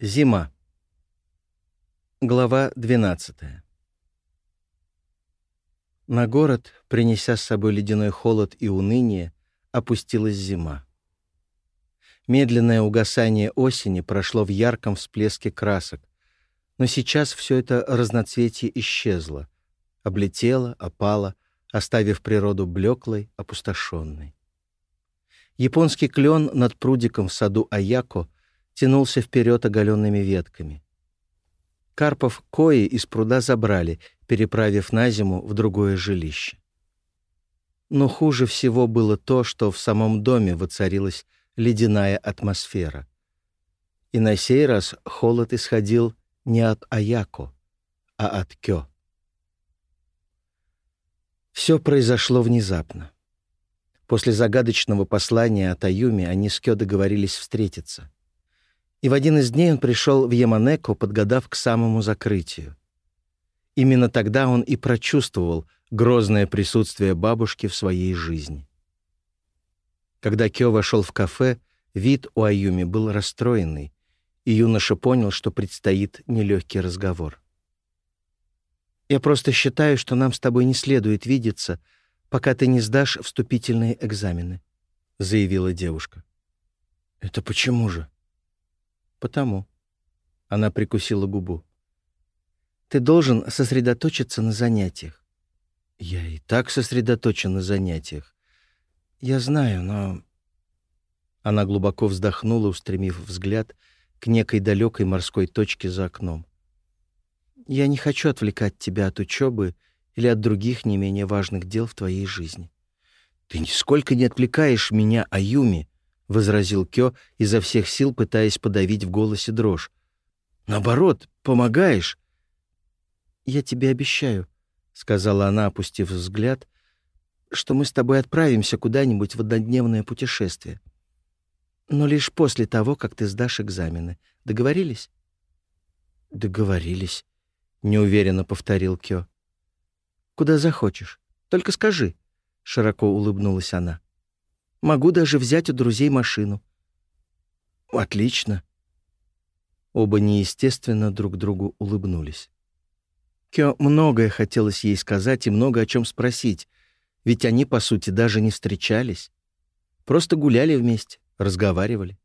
Зима. Глава 12. На город, принеся с собой ледяной холод и уныние, опустилась зима. Медленное угасание осени прошло в ярком всплеске красок, но сейчас все это разноцветие исчезло, облетело, опало, оставив природу блеклой, опустошенной. Японский клен над прудиком в саду Аяко — тянулся вперед оголенными ветками. Карпов кои из пруда забрали, переправив на зиму в другое жилище. Но хуже всего было то, что в самом доме воцарилась ледяная атмосфера. И на сей раз холод исходил не от Аяко, а от Кё. Все произошло внезапно. После загадочного послания от Аюми они с Кё договорились встретиться и в один из дней он пришел в Яманеку, подгадав к самому закрытию. Именно тогда он и прочувствовал грозное присутствие бабушки в своей жизни. Когда Кё вошел в кафе, вид у Аюми был расстроенный, и юноша понял, что предстоит нелегкий разговор. «Я просто считаю, что нам с тобой не следует видеться, пока ты не сдашь вступительные экзамены», — заявила девушка. «Это почему же?» «Потому». Она прикусила губу. «Ты должен сосредоточиться на занятиях». «Я и так сосредоточен на занятиях». «Я знаю, но...» Она глубоко вздохнула, устремив взгляд к некой далекой морской точке за окном. «Я не хочу отвлекать тебя от учебы или от других не менее важных дел в твоей жизни». «Ты нисколько не отвлекаешь меня, Аюми», — возразил Кё, изо всех сил пытаясь подавить в голосе дрожь. «Наоборот, помогаешь!» «Я тебе обещаю», — сказала она, опустив взгляд, «что мы с тобой отправимся куда-нибудь в однодневное путешествие. Но лишь после того, как ты сдашь экзамены. Договорились?» «Договорились», — неуверенно повторил Кё. «Куда захочешь. Только скажи», — широко улыбнулась она. Могу даже взять у друзей машину». «Отлично». Оба неестественно друг другу улыбнулись. Кё многое хотелось ей сказать и много о чем спросить, ведь они, по сути, даже не встречались. Просто гуляли вместе, разговаривали.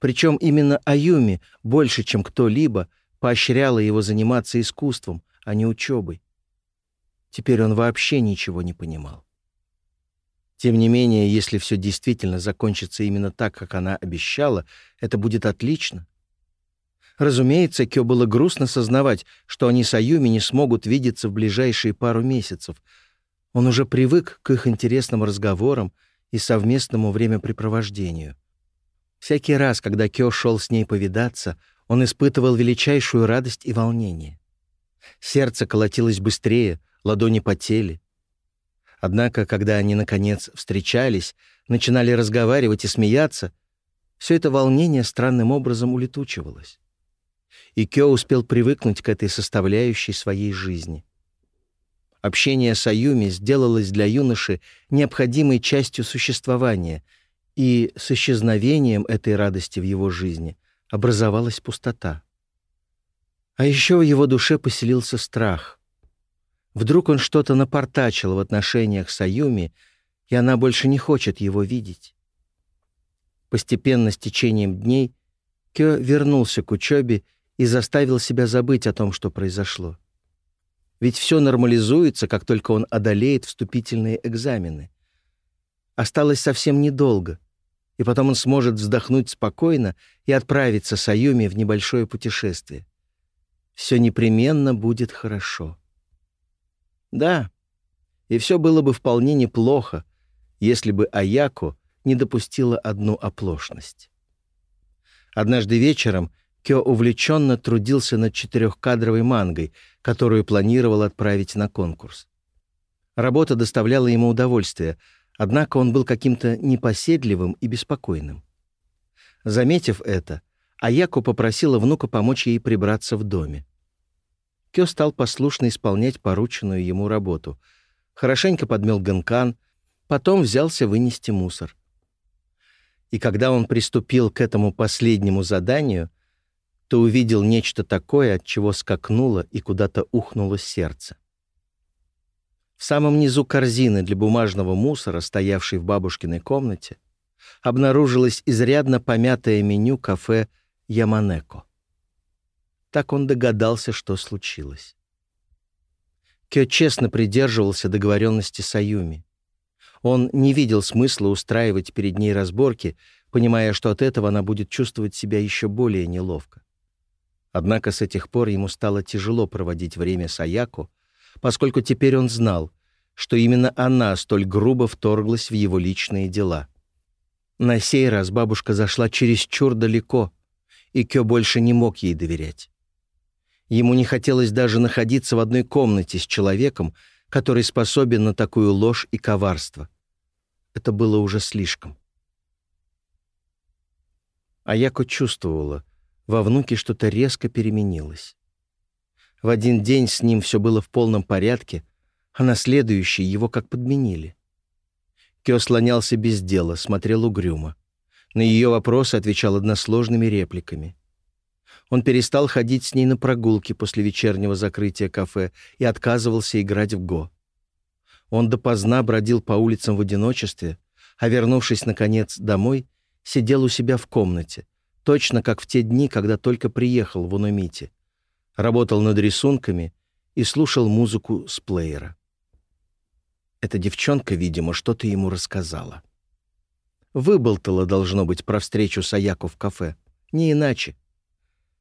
Причем именно Аюми больше, чем кто-либо, поощряла его заниматься искусством, а не учебой. Теперь он вообще ничего не понимал. Тем не менее, если все действительно закончится именно так, как она обещала, это будет отлично. Разумеется, Кё было грустно сознавать, что они с Аюми не смогут видеться в ближайшие пару месяцев. Он уже привык к их интересным разговорам и совместному времяпрепровождению. Всякий раз, когда Кё шел с ней повидаться, он испытывал величайшую радость и волнение. Сердце колотилось быстрее, ладони потели — Однако, когда они, наконец, встречались, начинали разговаривать и смеяться, все это волнение странным образом улетучивалось. И Кё успел привыкнуть к этой составляющей своей жизни. Общение с Аюми сделалось для юноши необходимой частью существования, и с исчезновением этой радости в его жизни образовалась пустота. А еще в его душе поселился страх. Вдруг он что-то напортачил в отношениях с Аюми, и она больше не хочет его видеть. Постепенно, с течением дней, Кё вернулся к учебе и заставил себя забыть о том, что произошло. Ведь все нормализуется, как только он одолеет вступительные экзамены. Осталось совсем недолго, и потом он сможет вздохнуть спокойно и отправиться с Аюми в небольшое путешествие. Все непременно будет хорошо. Да, и все было бы вполне неплохо, если бы Аяко не допустила одну оплошность. Однажды вечером Кё увлеченно трудился над четырехкадровой мангой, которую планировал отправить на конкурс. Работа доставляла ему удовольствие, однако он был каким-то непоседливым и беспокойным. Заметив это, Аяко попросила внука помочь ей прибраться в доме. Кё стал послушно исполнять порученную ему работу. Хорошенько подмёл гонкан, потом взялся вынести мусор. И когда он приступил к этому последнему заданию, то увидел нечто такое, от чего скакнуло и куда-то ухнуло сердце. В самом низу корзины для бумажного мусора, стоявшей в бабушкиной комнате, обнаружилось изрядно помятое меню кафе «Яманеко». Так он догадался, что случилось. Кё честно придерживался договоренности с Аюми. Он не видел смысла устраивать перед ней разборки, понимая, что от этого она будет чувствовать себя еще более неловко. Однако с этих пор ему стало тяжело проводить время с Аяко, поскольку теперь он знал, что именно она столь грубо вторглась в его личные дела. На сей раз бабушка зашла чересчур далеко, и Кё больше не мог ей доверять. Ему не хотелось даже находиться в одной комнате с человеком, который способен на такую ложь и коварство. Это было уже слишком. А Яко чувствовала, во внуке что-то резко переменилось. В один день с ним все было в полном порядке, а на следующий его как подменили. Кё слонялся без дела, смотрел угрюмо. На ее вопросы отвечал односложными репликами. Он перестал ходить с ней на прогулки после вечернего закрытия кафе и отказывался играть в го. Он допоздна бродил по улицам в одиночестве, а вернувшись, наконец, домой, сидел у себя в комнате, точно как в те дни, когда только приехал в Унумите. Работал над рисунками и слушал музыку с плеера. Эта девчонка, видимо, что-то ему рассказала. Выболтала, должно быть, про встречу с Аяко в кафе. Не иначе.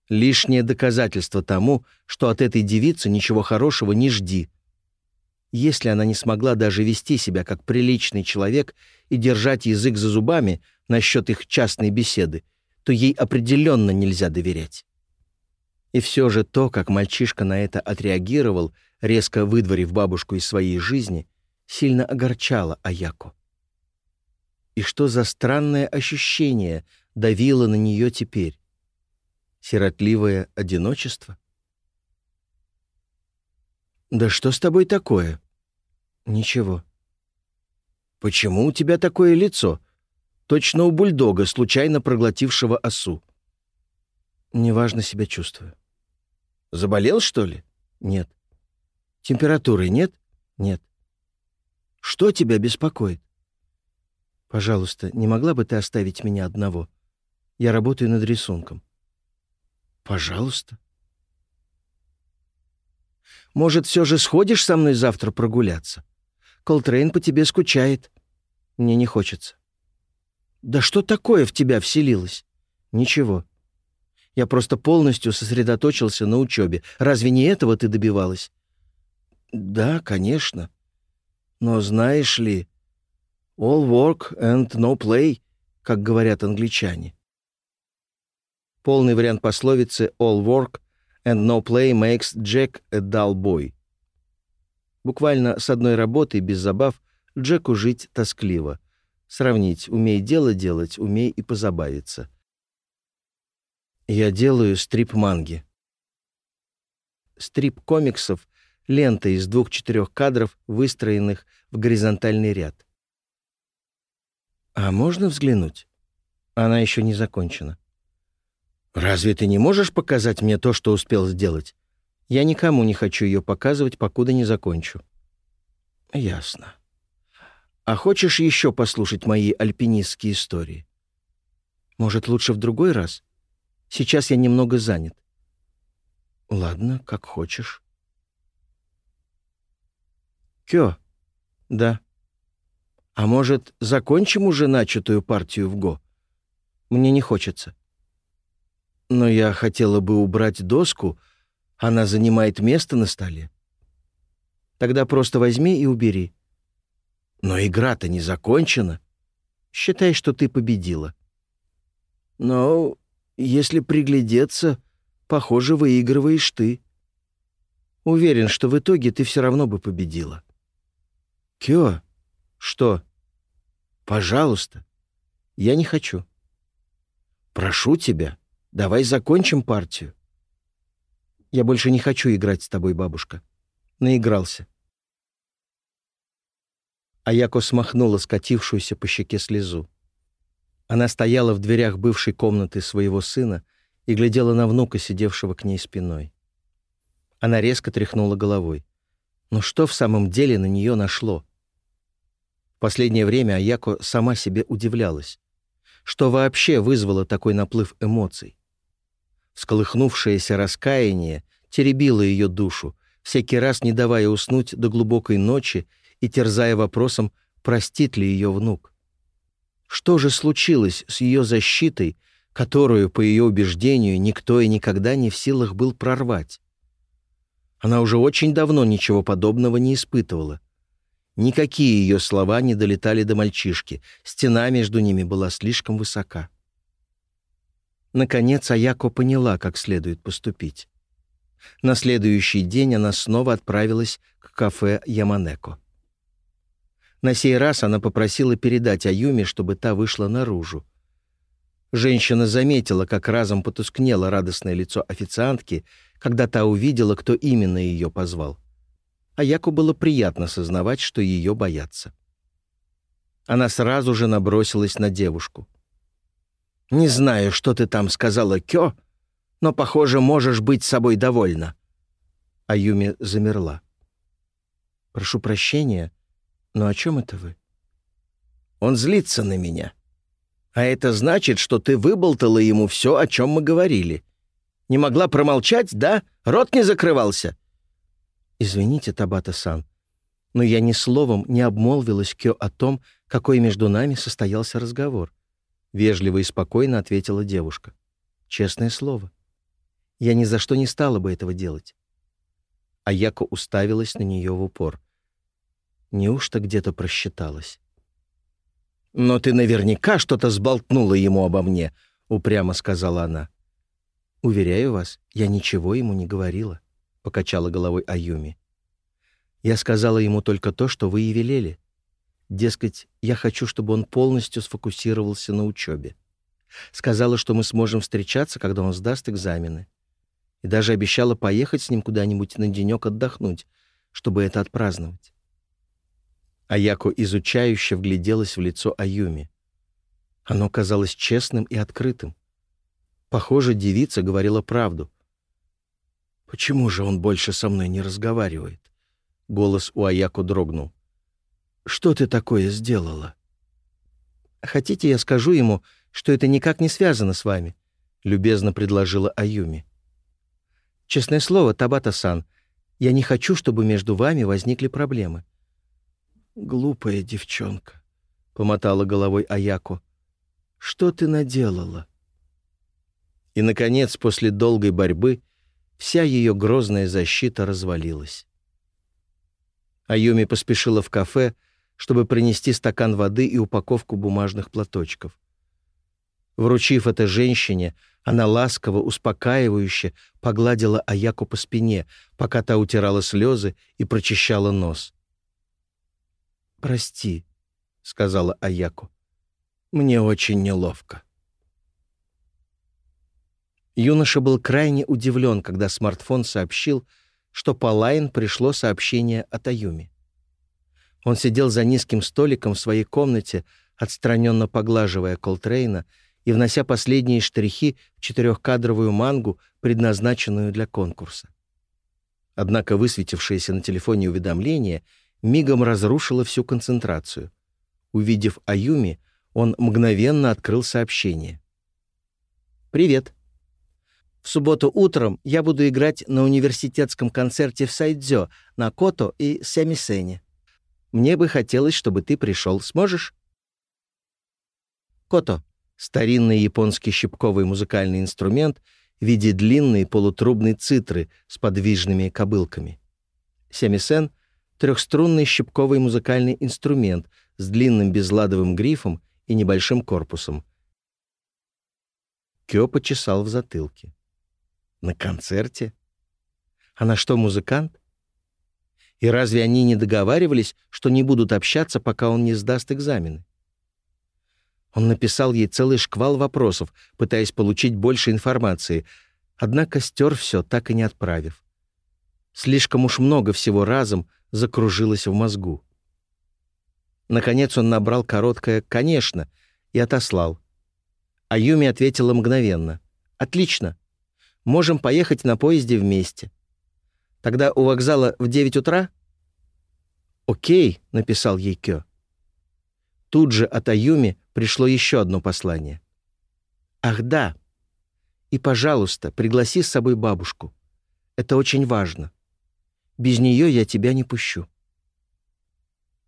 Лишнее доказательство тому, что от этой девицы ничего хорошего не жди. Если она не смогла даже вести себя как приличный человек и держать язык за зубами насчет их частной беседы, то ей определенно нельзя доверять. И все же то, как мальчишка на это отреагировал, резко выдворив бабушку из своей жизни, сильно огорчало Аяку. И что за странное ощущение давило на нее теперь? сиротливое одиночество? «Да что с тобой такое?» «Ничего». «Почему у тебя такое лицо? Точно у бульдога, случайно проглотившего осу». «Неважно себя чувствую». «Заболел, что ли?» «Нет». «Температуры нет?» «Нет». «Что тебя беспокоит?» «Пожалуйста, не могла бы ты оставить меня одного? Я работаю над рисунком». «Пожалуйста». «Может, все же сходишь со мной завтра прогуляться? Колтрейн по тебе скучает. Мне не хочется». «Да что такое в тебя вселилось?» «Ничего. Я просто полностью сосредоточился на учебе. Разве не этого ты добивалась?» «Да, конечно. Но знаешь ли, all work and no play, как говорят англичане. полный вариант пословицы «all work and no play makes Jack a dull boy». Буквально с одной работы, без забав, Джеку жить тоскливо. Сравнить «умей дело делать, умей и позабавиться». Я делаю стрип-манги. Стрип-комиксов — лента из двух-четырех кадров, выстроенных в горизонтальный ряд. «А можно взглянуть?» Она еще не закончена. «Разве ты не можешь показать мне то, что успел сделать?» «Я никому не хочу ее показывать, покуда не закончу». «Ясно. А хочешь еще послушать мои альпинистские истории?» «Может, лучше в другой раз? Сейчас я немного занят». «Ладно, как хочешь». «Кё?» «Да». «А может, закончим уже начатую партию в ГО?» Но я хотела бы убрать доску. Она занимает место на столе. Тогда просто возьми и убери. Но игра-то не закончена. Считай, что ты победила. Но если приглядеться, похоже, выигрываешь ты. Уверен, что в итоге ты все равно бы победила. Кё? Что? Пожалуйста. Я не хочу. Прошу тебя. Давай закончим партию. Я больше не хочу играть с тобой, бабушка. Наигрался. Аяко смахнула скатившуюся по щеке слезу. Она стояла в дверях бывшей комнаты своего сына и глядела на внука, сидевшего к ней спиной. Она резко тряхнула головой. Но что в самом деле на нее нашло? В последнее время Аяко сама себе удивлялась. Что вообще вызвало такой наплыв эмоций? Сколыхнувшееся раскаяние теребило ее душу, всякий раз не давая уснуть до глубокой ночи и терзая вопросом, простит ли ее внук. Что же случилось с ее защитой, которую, по ее убеждению, никто и никогда не в силах был прорвать? Она уже очень давно ничего подобного не испытывала. Никакие ее слова не долетали до мальчишки, стена между ними была слишком высока. Наконец Аяко поняла, как следует поступить. На следующий день она снова отправилась к кафе Яманеко. На сей раз она попросила передать Аюме, чтобы та вышла наружу. Женщина заметила, как разом потускнело радостное лицо официантки, когда та увидела, кто именно ее позвал. Аяко было приятно сознавать, что ее боятся. Она сразу же набросилась на девушку. Не знаю, что ты там сказала Кё, но, похоже, можешь быть собой довольна». Аюми замерла. «Прошу прощения, но о чем это вы?» «Он злится на меня. А это значит, что ты выболтала ему все, о чем мы говорили. Не могла промолчать, да? Рот не закрывался?» «Извините, Табата-сан, но я ни словом не обмолвилась Кё о том, какой между нами состоялся разговор. Вежливо и спокойно ответила девушка. Честное слово. Я ни за что не стала бы этого делать. А Яко уставилась на нее в упор. Неужто где-то просчиталась? «Но ты наверняка что-то сболтнула ему обо мне», — упрямо сказала она. «Уверяю вас, я ничего ему не говорила», — покачала головой Аюми. «Я сказала ему только то, что вы и велели. Дескать, я хочу, чтобы он полностью сфокусировался на учебе. Сказала, что мы сможем встречаться, когда он сдаст экзамены. И даже обещала поехать с ним куда-нибудь на денек отдохнуть, чтобы это отпраздновать. Аяко изучающе вгляделась в лицо Аюми. Оно казалось честным и открытым. Похоже, девица говорила правду. «Почему же он больше со мной не разговаривает?» Голос у Аяко дрогнул. Что ты такое сделала?» «Хотите, я скажу ему, что это никак не связано с вами?» — любезно предложила Аюми. «Честное слово, Табата-сан, я не хочу, чтобы между вами возникли проблемы». «Глупая девчонка», — помотала головой Аяко. «Что ты наделала?» И, наконец, после долгой борьбы, вся ее грозная защита развалилась. Аюми поспешила в кафе, — чтобы принести стакан воды и упаковку бумажных платочков. Вручив это женщине, она ласково, успокаивающе погладила Аяку по спине, пока та утирала слезы и прочищала нос. «Прости», — сказала Аяку, — «мне очень неловко». Юноша был крайне удивлен, когда смартфон сообщил, что по LINE пришло сообщение от Аюми. Он сидел за низким столиком в своей комнате, отстраненно поглаживая Колтрейна и внося последние штрихи в четырехкадровую мангу, предназначенную для конкурса. Однако высветившееся на телефоне уведомление мигом разрушило всю концентрацию. Увидев Аюми, он мгновенно открыл сообщение. «Привет. В субботу утром я буду играть на университетском концерте в Сайдзё, на Кото и Сямисене. Мне бы хотелось, чтобы ты пришел. Сможешь?» Кото — старинный японский щипковый музыкальный инструмент в виде длинной полутрубной цитры с подвижными кобылками. Семисен — трехструнный щипковый музыкальный инструмент с длинным безладовым грифом и небольшим корпусом. Кё почесал в затылке. «На концерте? Она а что, музыкант?» И разве они не договаривались, что не будут общаться, пока он не сдаст экзамены? Он написал ей целый шквал вопросов, пытаясь получить больше информации, однако стер все, так и не отправив. Слишком уж много всего разом закружилось в мозгу. Наконец он набрал короткое «конечно» и отослал. А Юми ответила мгновенно. «Отлично. Можем поехать на поезде вместе. Тогда у вокзала в 9 утра? «Окей», — написал ей Кё. Тут же от Аюми пришло еще одно послание. «Ах да! И, пожалуйста, пригласи с собой бабушку. Это очень важно. Без нее я тебя не пущу».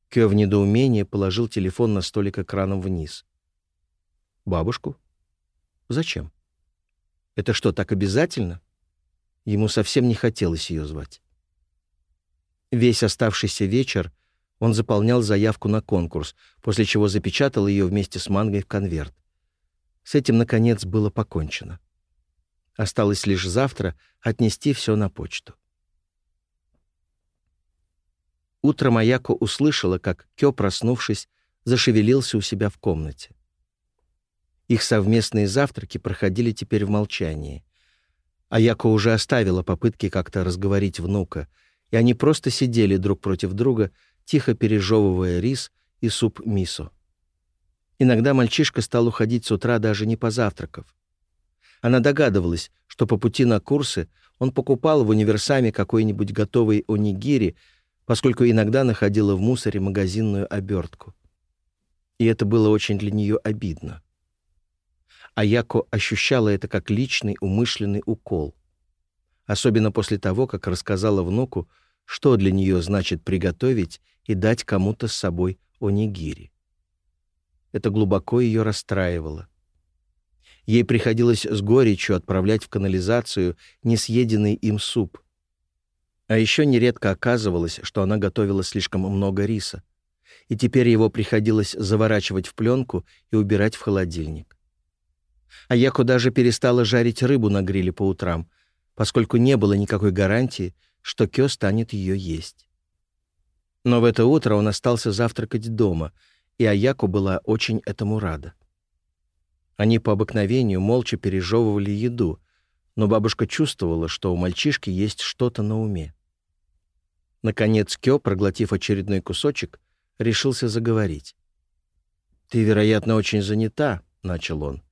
Кё в недоумении положил телефон на столик экраном вниз. «Бабушку? Зачем? Это что, так обязательно?» Ему совсем не хотелось ее звать. Весь оставшийся вечер он заполнял заявку на конкурс, после чего запечатал ее вместе с мангой в конверт. С этим, наконец, было покончено. Осталось лишь завтра отнести все на почту. Утро Маяко услышала, как Кё, проснувшись, зашевелился у себя в комнате. Их совместные завтраки проходили теперь в молчании. А Яко уже оставила попытки как-то разговорить внука, и они просто сидели друг против друга, тихо пережевывая рис и суп мисо. Иногда мальчишка стал уходить с утра, даже не позавтракав. Она догадывалась, что по пути на курсы он покупал в универсаме какой-нибудь готовый онигири, поскольку иногда находила в мусоре магазинную обертку. И это было очень для нее обидно. Аяко ощущала это как личный умышленный укол. Особенно после того, как рассказала внуку, что для нее значит приготовить и дать кому-то с собой онигири. Это глубоко ее расстраивало. Ей приходилось с горечью отправлять в канализацию несъеденный им суп. А еще нередко оказывалось, что она готовила слишком много риса, и теперь его приходилось заворачивать в пленку и убирать в холодильник. А Яко даже перестала жарить рыбу на гриле по утрам, поскольку не было никакой гарантии, что Кё станет её есть. Но в это утро он остался завтракать дома, и Аяко была очень этому рада. Они по обыкновению молча пережевывали еду, но бабушка чувствовала, что у мальчишки есть что-то на уме. Наконец Кё, проглотив очередной кусочек, решился заговорить. «Ты, вероятно, очень занята», — начал он.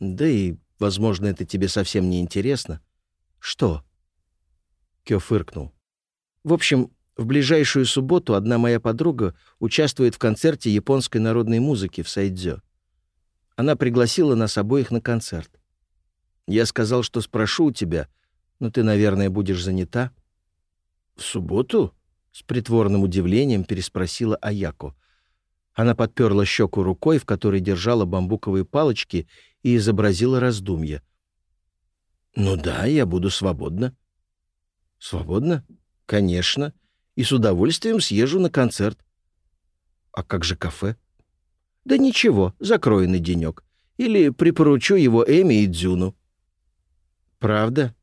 Да и, возможно, это тебе совсем не интересно. Что? Кё фыркнул. В общем, в ближайшую субботу одна моя подруга участвует в концерте японской народной музыки в Сайдзё. Она пригласила нас обоих на концерт. Я сказал, что спрошу у тебя, но «Ну, ты, наверное, будешь занята. «В субботу?» — с притворным удивлением переспросила Аяко. Она подперла щеку рукой, в которой держала бамбуковые палочки, и изобразила раздумье. «Ну да, я буду свободна». «Свободна? Конечно. И с удовольствием съезжу на концерт». «А как же кафе?» «Да ничего, закрою на денек. Или припоручу его Эми и Дзюну». «Правда?»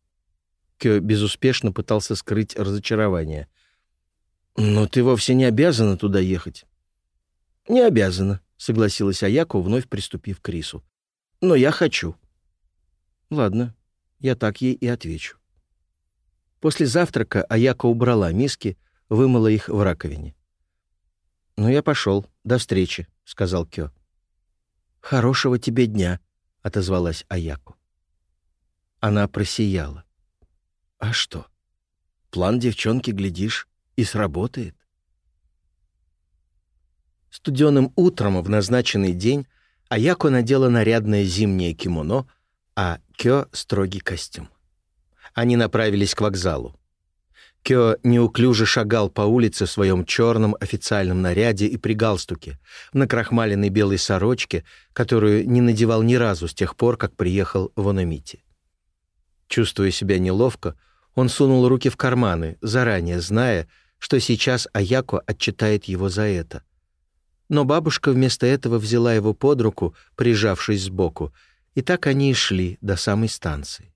Кё безуспешно пытался скрыть разочарование. «Но «Ну, ты вовсе не обязана туда ехать. «Не обязана», — согласилась Аяко, вновь приступив к рису. «Но я хочу». «Ладно, я так ей и отвечу». После завтрака Аяко убрала миски, вымыла их в раковине. «Ну, я пошел. До встречи», — сказал Кё. «Хорошего тебе дня», — отозвалась Аяко. Она просияла. «А что? План девчонки, глядишь, и сработает». Студеным утром в назначенный день Аяко надела нарядное зимнее кимоно, а Кё — строгий костюм. Они направились к вокзалу. Кё неуклюже шагал по улице в своем черном официальном наряде и при галстуке, в накрахмаленной белой сорочке, которую не надевал ни разу с тех пор, как приехал в Ономити. Чувствуя себя неловко, он сунул руки в карманы, заранее зная, что сейчас Аяко отчитает его за это — но бабушка вместо этого взяла его под руку, прижавшись сбоку, и так они и шли до самой станции.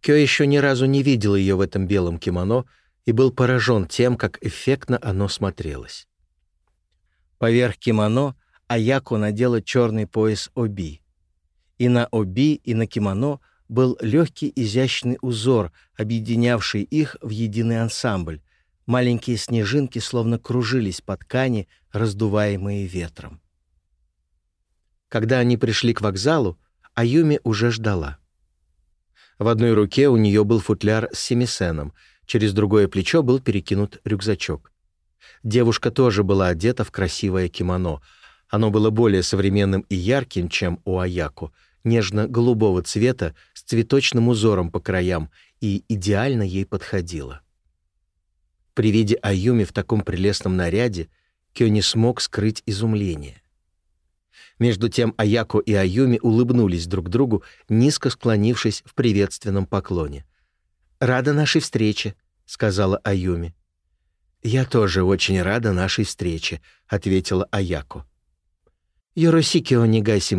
Кё еще ни разу не видел ее в этом белом кимоно и был поражен тем, как эффектно оно смотрелось. Поверх кимоно Аяко надела черный пояс оби. И на оби, и на кимоно был легкий изящный узор, объединявший их в единый ансамбль, маленькие снежинки словно кружились по ткани, раздуваемые ветром. Когда они пришли к вокзалу, Аюми уже ждала. В одной руке у нее был футляр с семисеном, через другое плечо был перекинут рюкзачок. Девушка тоже была одета в красивое кимоно. Оно было более современным и ярким, чем у Аяку, нежно-голубого цвета с цветочным узором по краям и идеально ей подходило. При виде Аюми в таком прелестном наряде Кё не смог скрыть изумление. Между тем Аяко и Аюми улыбнулись друг другу, низко склонившись в приветственном поклоне. «Рада нашей встрече», — сказала Аюми. «Я тоже очень рада нашей встрече», — ответила Аяко. «Йоросикио Нигаси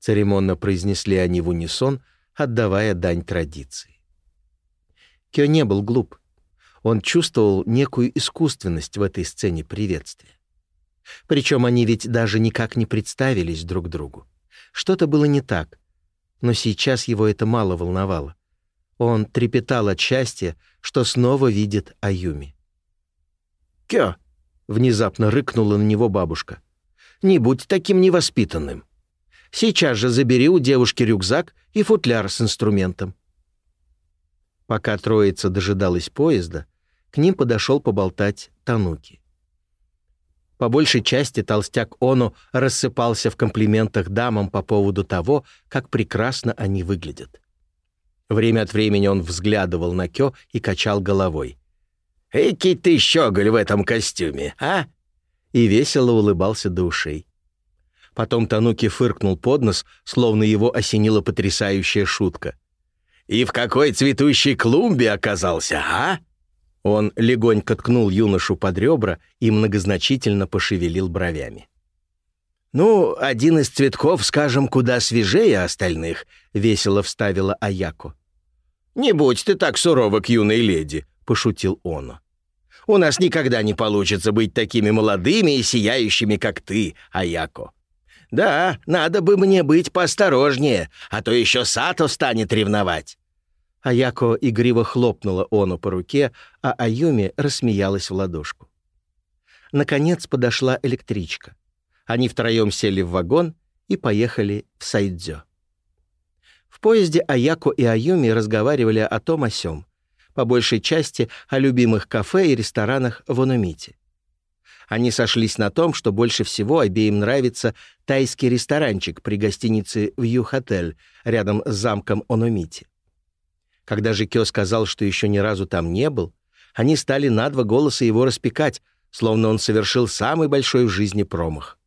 церемонно произнесли они в унисон, отдавая дань традиции. Кё не был глуп — он чувствовал некую искусственность в этой сцене приветствия. Причем они ведь даже никак не представились друг другу. Что-то было не так, но сейчас его это мало волновало. Он трепетал от счастья, что снова видит Аюми. «Кё!» — внезапно рыкнула на него бабушка. «Не будь таким невоспитанным. Сейчас же забери у девушки рюкзак и футляр с инструментом». Пока троица дожидалась поезда, к ним подошел поболтать Тануки. По большей части толстяк Оно рассыпался в комплиментах дамам по поводу того, как прекрасно они выглядят. Время от времени он взглядывал на Кё и качал головой. «Эки ты щеголь в этом костюме, а?» И весело улыбался до ушей. Потом Тануки фыркнул под нос, словно его осенила потрясающая шутка. «И в какой цветущей клумбе оказался, а?» Он легонько ткнул юношу под ребра и многозначительно пошевелил бровями. «Ну, один из цветков, скажем, куда свежее остальных», — весело вставила Аяко. «Не будь ты так сурова к юной леди», — пошутил он. «У нас никогда не получится быть такими молодыми и сияющими, как ты, Аяко. Да, надо бы мне быть поосторожнее, а то еще Сато станет ревновать». Аяко игриво хлопнула Ону по руке, а Аюми рассмеялась в ладошку. Наконец подошла электричка. Они втроем сели в вагон и поехали в Сайдзё. В поезде Аяко и Аюми разговаривали о том о сём, по большей части о любимых кафе и ресторанах в Онумите. Они сошлись на том, что больше всего обеим нравится тайский ресторанчик при гостинице «Вью-Хотель» рядом с замком Онумити. Когда же Кё сказал, что еще ни разу там не был, они стали на два голоса его распекать, словно он совершил самый большой в жизни промах.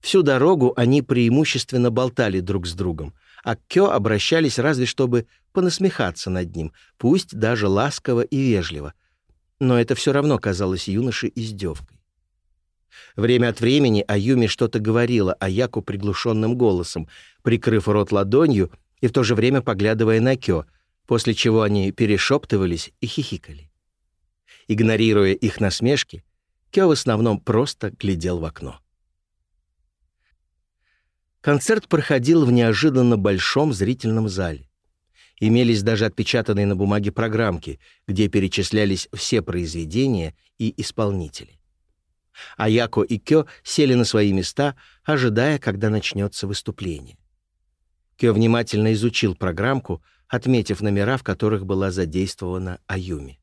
Всю дорогу они преимущественно болтали друг с другом, а к Кё обращались разве чтобы понасмехаться над ним, пусть даже ласково и вежливо. Но это все равно казалось юноше издевкой. Время от времени Аюми что-то говорила о Яку приглушенным голосом, прикрыв рот ладонью и в то же время поглядывая на Кё — после чего они перешептывались и хихикали. Игнорируя их насмешки, Кё в основном просто глядел в окно. Концерт проходил в неожиданно большом зрительном зале. Имелись даже отпечатанные на бумаге программки, где перечислялись все произведения и исполнители. Аяко и Кё сели на свои места, ожидая, когда начнется выступление. Кё внимательно изучил программку, отметив номера, в которых была задействована Аюми.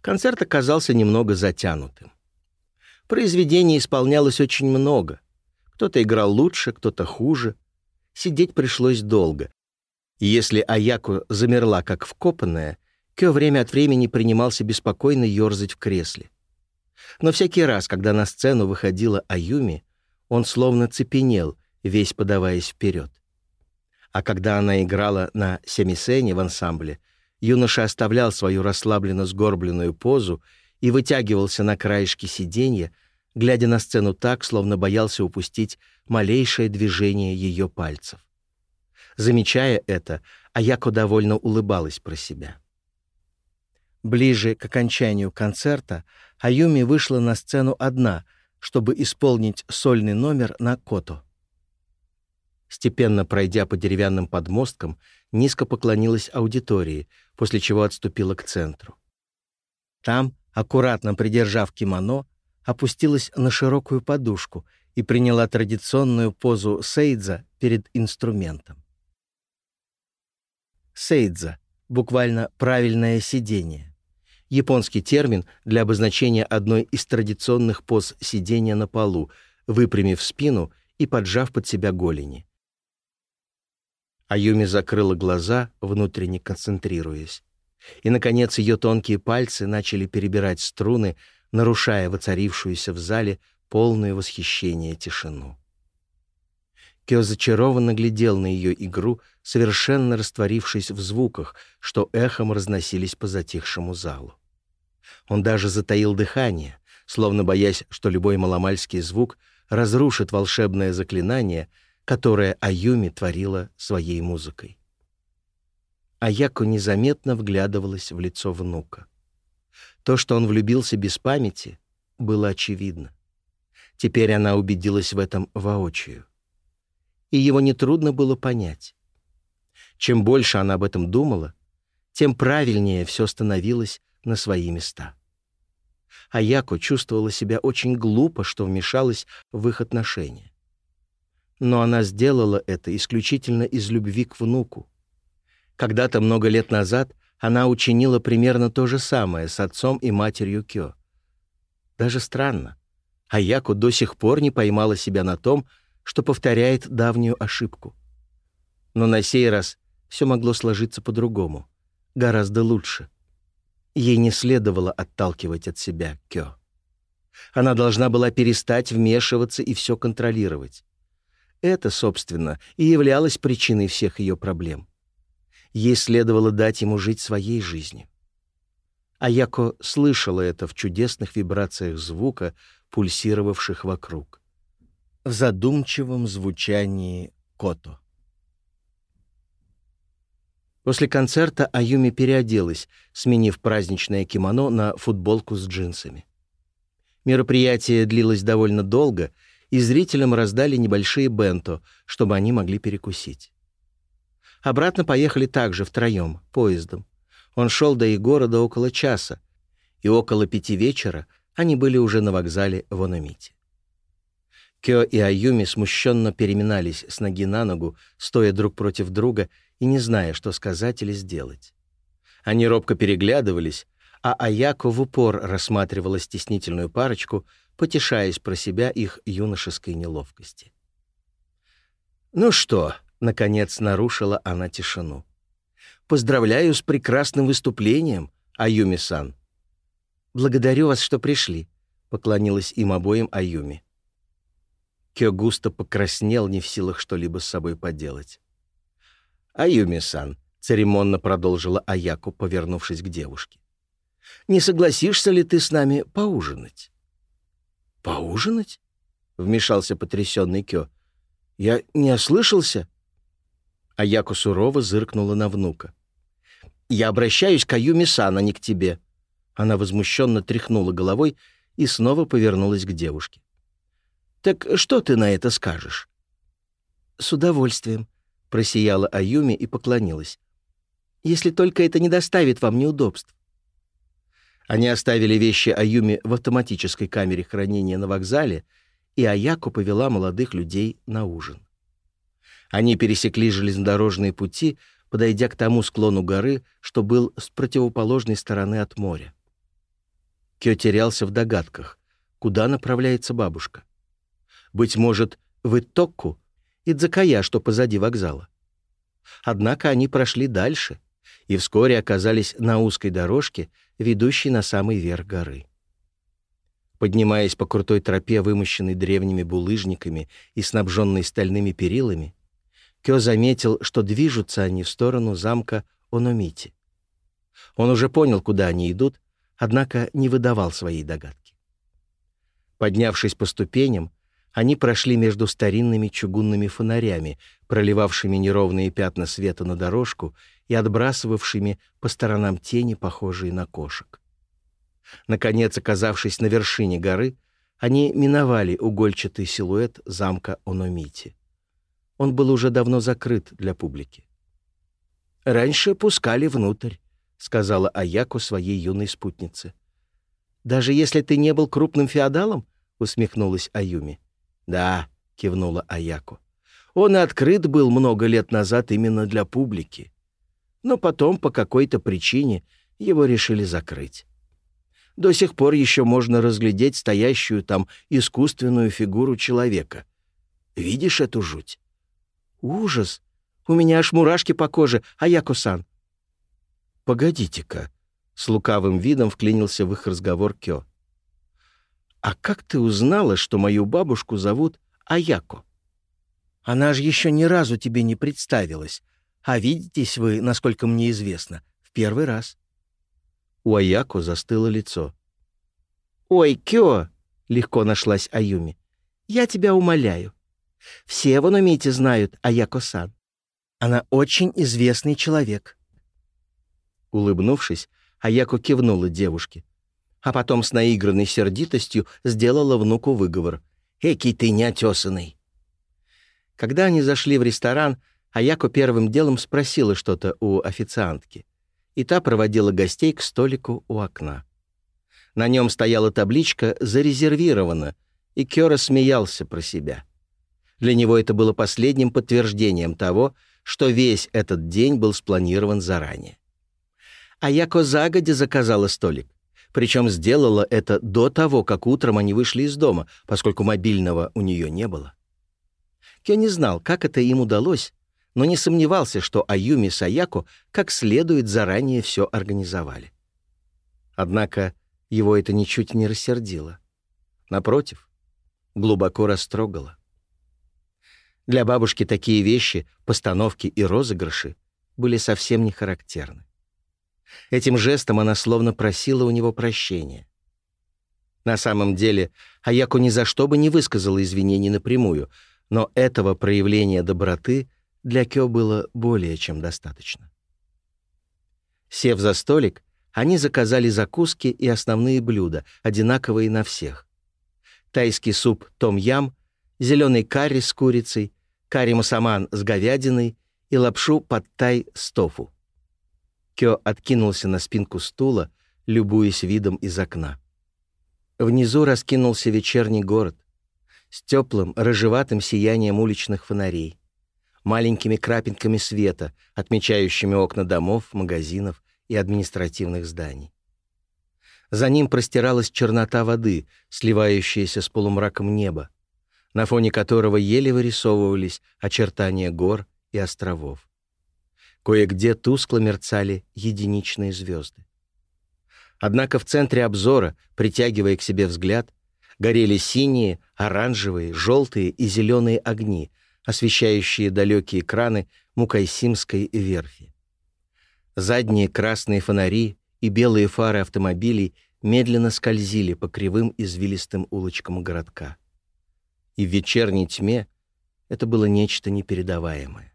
Концерт оказался немного затянутым. Произведений исполнялось очень много. Кто-то играл лучше, кто-то хуже. Сидеть пришлось долго. И если Аяку замерла как вкопанная, Кё время от времени принимался беспокойно ерзать в кресле. Но всякий раз, когда на сцену выходила Аюми, он словно цепенел, весь подаваясь вперед. А когда она играла на семисене в ансамбле, юноша оставлял свою расслабленно сгорбленную позу и вытягивался на краешке сиденья, глядя на сцену так, словно боялся упустить малейшее движение ее пальцев. Замечая это, Аяко довольно улыбалась про себя. Ближе к окончанию концерта Аюми вышла на сцену одна, чтобы исполнить сольный номер на кото. степенно пройдя по деревянным подмосткам, низко поклонилась аудитории, после чего отступила к центру. Там, аккуратно придержав кимоно, опустилась на широкую подушку и приняла традиционную позу сейдза перед инструментом. Сейдза — буквально «правильное сидение». Японский термин для обозначения одной из традиционных поз сидения на полу, выпрямив спину и поджав под себя голени — Аюми закрыла глаза, внутренне концентрируясь. И, наконец, ее тонкие пальцы начали перебирать струны, нарушая воцарившуюся в зале полное восхищение тишину. Кё зачарованно глядел на ее игру, совершенно растворившись в звуках, что эхом разносились по затихшему залу. Он даже затаил дыхание, словно боясь, что любой маломальский звук разрушит волшебное заклинание, которое Аюми творила своей музыкой. Аяко незаметно вглядывалась в лицо внука. То, что он влюбился без памяти, было очевидно. Теперь она убедилась в этом воочию. И его нетрудно было понять. Чем больше она об этом думала, тем правильнее все становилось на свои места. Аяко чувствовала себя очень глупо, что вмешалась в их отношения но она сделала это исключительно из любви к внуку. Когда-то много лет назад она учинила примерно то же самое с отцом и матерью Кё. Даже странно. Аяко до сих пор не поймала себя на том, что повторяет давнюю ошибку. Но на сей раз все могло сложиться по-другому, гораздо лучше. Ей не следовало отталкивать от себя Кё. Она должна была перестать вмешиваться и все контролировать. Это, собственно, и являлось причиной всех ее проблем. Ей следовало дать ему жить своей жизнью. Аяко слышала это в чудесных вибрациях звука, пульсировавших вокруг. В задумчивом звучании кото. После концерта Аюми переоделась, сменив праздничное кимоно на футболку с джинсами. Мероприятие длилось довольно долго — и зрителям раздали небольшие бенто, чтобы они могли перекусить. Обратно поехали также втроем, поездом. Он шел до города около часа, и около пяти вечера они были уже на вокзале в Ономите. Кё и Аюми смущенно переминались с ноги на ногу, стоя друг против друга и не зная, что сказать или сделать. Они робко переглядывались, а Аяко в упор рассматривала стеснительную парочку — потешаясь про себя их юношеской неловкости. «Ну что, Наконец нарушила она тишину. «Поздравляю с прекрасным выступлением, Аюми-сан». «Благодарю вас, что пришли», — поклонилась им обоим Аюми. Кё густо покраснел, не в силах что-либо с собой поделать. «Аюми-сан», — церемонно продолжила Аяку, повернувшись к девушке. «Не согласишься ли ты с нами поужинать?» «Поужинать?» — вмешался потрясенный Кё. «Я не ослышался?» А Яко сурово зыркнула на внука. «Я обращаюсь к Аюме сан а не к тебе». Она возмущенно тряхнула головой и снова повернулась к девушке. «Так что ты на это скажешь?» «С удовольствием», — просияла Аюми и поклонилась. «Если только это не доставит вам неудобств». Они оставили вещи Аюми в автоматической камере хранения на вокзале, и Аяко повела молодых людей на ужин. Они пересекли железнодорожные пути, подойдя к тому склону горы, что был с противоположной стороны от моря. Кё терялся в догадках, куда направляется бабушка. Быть может, в Итокку и Дзакая, что позади вокзала. Однако они прошли дальше и вскоре оказались на узкой дорожке, ведущий на самый верх горы. Поднимаясь по крутой тропе, вымощенной древними булыжниками и снабженной стальными перилами, Кё заметил, что движутся они в сторону замка Ономити. Он уже понял, куда они идут, однако не выдавал своей догадки. Поднявшись по ступеням, они прошли между старинными чугунными фонарями, проливавшими неровные пятна света на дорожку и отбрасывавшими по сторонам тени, похожие на кошек. Наконец, оказавшись на вершине горы, они миновали угольчатый силуэт замка Ономити. Он был уже давно закрыт для публики. «Раньше пускали внутрь», — сказала Аяко своей юной спутнице. «Даже если ты не был крупным феодалом?» — усмехнулась Аюми. Да, кивнула Аяку. Он открыт был много лет назад именно для публики. Но потом по какой-то причине его решили закрыть. До сих пор еще можно разглядеть стоящую там искусственную фигуру человека. Видишь эту жуть? Ужас! У меня аж мурашки по коже, Аяко-сан. «Погодите-ка», — с лукавым видом вклинился в их разговор Кё. А как ты узнала, что мою бабушку зовут Аяко? Она же еще ни разу тебе не представилась. А видитесь вы, насколько мне известно, в первый раз. У Аяко застыло лицо. «Ой, Кё!» — легко нашлась Аюми. «Я тебя умоляю. Все в Анумите знают Аяко-сан. Она очень известный человек». Улыбнувшись, Аяко кивнула девушке — а потом с наигранной сердитостью сделала внуку выговор. «Экий ты неотесанный!» Когда они зашли в ресторан, Аяко первым делом спросила что-то у официантки, и та проводила гостей к столику у окна. На нем стояла табличка «Зарезервировано», и Кёра смеялся про себя. Для него это было последним подтверждением того, что весь этот день был спланирован заранее. Аяко загодя заказала столик причем сделала это до того, как утром они вышли из дома, поскольку мобильного у нее не было. Кё не знал, как это им удалось, но не сомневался, что Аюми с Аяко как следует заранее все организовали. Однако его это ничуть не рассердило. Напротив, глубоко растрогало. Для бабушки такие вещи, постановки и розыгрыши были совсем не характерны. Этим жестом она словно просила у него прощения. На самом деле, Аяко ни за что бы не высказала извинений напрямую, но этого проявления доброты для Кё было более чем достаточно. Сев за столик, они заказали закуски и основные блюда, одинаковые на всех. Тайский суп том-ям, зеленый карри с курицей, карри-масаман с говядиной и лапшу под тай с тофу. Кё откинулся на спинку стула, любуясь видом из окна. Внизу раскинулся вечерний город с теплым, рыжеватым сиянием уличных фонарей, маленькими крапинками света, отмечающими окна домов, магазинов и административных зданий. За ним простиралась чернота воды, сливающаяся с полумраком неба, на фоне которого еле вырисовывались очертания гор и островов. Кое-где тускло мерцали единичные звезды. Однако в центре обзора, притягивая к себе взгляд, горели синие, оранжевые, желтые и зеленые огни, освещающие далекие краны Мукайсимской верфи. Задние красные фонари и белые фары автомобилей медленно скользили по кривым извилистым улочкам городка. И в вечерней тьме это было нечто непередаваемое.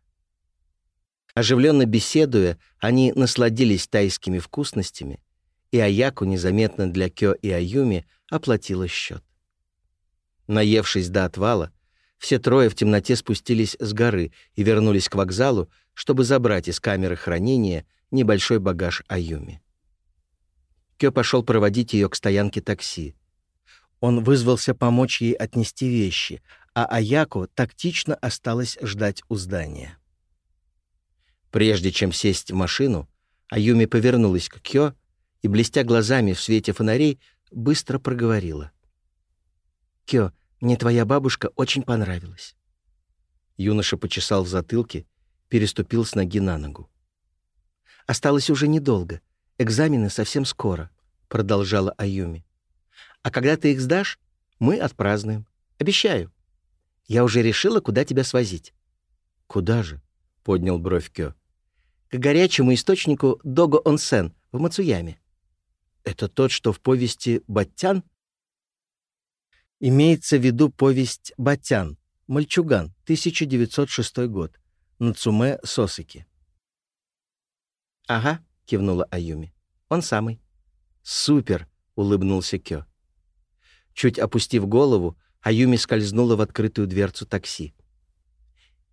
Оживленно беседуя, они насладились тайскими вкусностями, и Аяку незаметно для Кё и Аюми оплатила счет. Наевшись до отвала, все трое в темноте спустились с горы и вернулись к вокзалу, чтобы забрать из камеры хранения небольшой багаж Аюми. Кё пошел проводить ее к стоянке такси. Он вызвался помочь ей отнести вещи, а Аяко тактично осталась ждать у здания. Прежде чем сесть в машину, Аюми повернулась к Кё и, блестя глазами в свете фонарей, быстро проговорила. «Кё, мне твоя бабушка очень понравилась». Юноша почесал в затылке, переступил с ноги на ногу. «Осталось уже недолго. Экзамены совсем скоро», — продолжала Аюми. «А когда ты их сдашь, мы отпразднуем. Обещаю. Я уже решила, куда тебя свозить». «Куда же?» поднял бровь Кё. «К горячему источнику Дого-Онсен в Мацуяме». «Это тот, что в повести «Баттян»?» Имеется в виду повесть «Батян», «Мальчуган», 1906 год, Нацуме Сосаки. «Ага», — кивнула Аюми, — «он самый». «Супер», — улыбнулся Кё. Чуть опустив голову, Аюми скользнула в открытую дверцу такси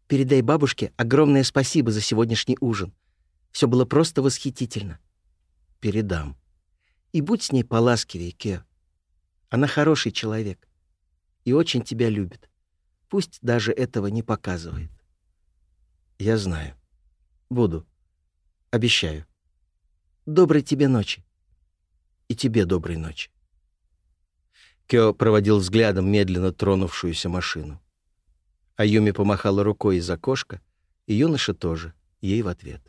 передай бабушке огромное спасибо за сегодняшний ужин. Все было просто восхитительно». «Передам». «И будь с ней поласкивее, Кео. Она хороший человек и очень тебя любит. Пусть даже этого не показывает». «Я знаю. Буду. Обещаю. Доброй тебе ночи. И тебе доброй ночи». Кё проводил взглядом медленно тронувшуюся машину. Аюми помахала рукой из окошка, и юноша тоже, ей в ответ.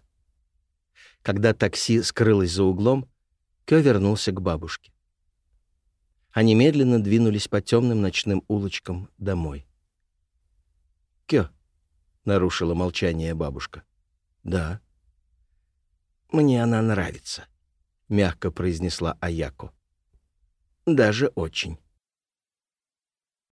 Когда такси скрылось за углом, Кё вернулся к бабушке. Они медленно двинулись по темным ночным улочкам домой. «Кё», — нарушила молчание бабушка. «Да». «Мне она нравится», — мягко произнесла Аяко. «Даже очень».